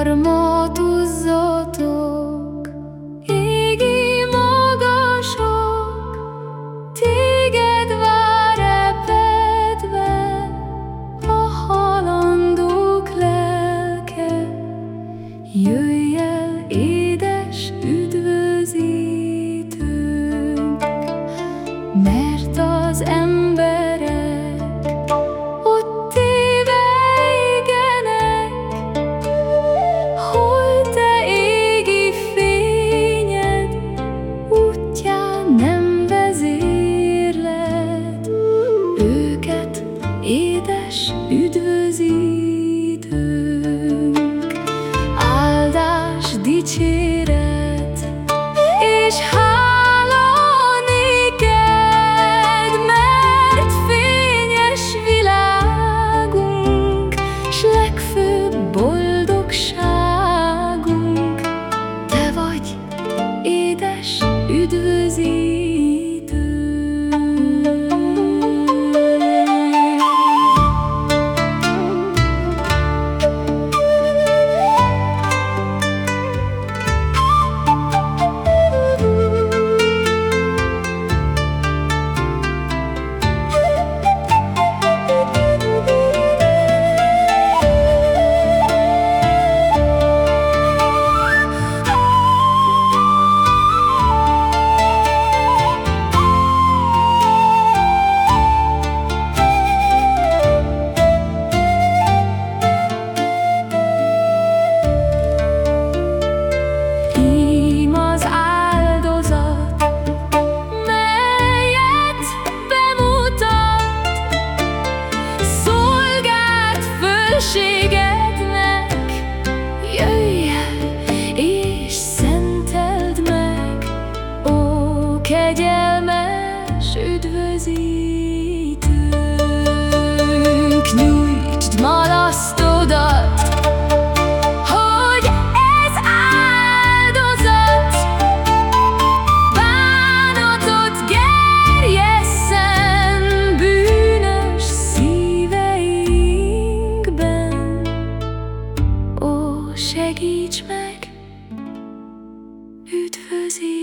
por see. kegyelmes üdvözítőnk, nyújtsd malasztodat, hogy ez áldozat bánatot gerjesszen bűnös szíveinkben. Ó, segíts meg, üdvözít!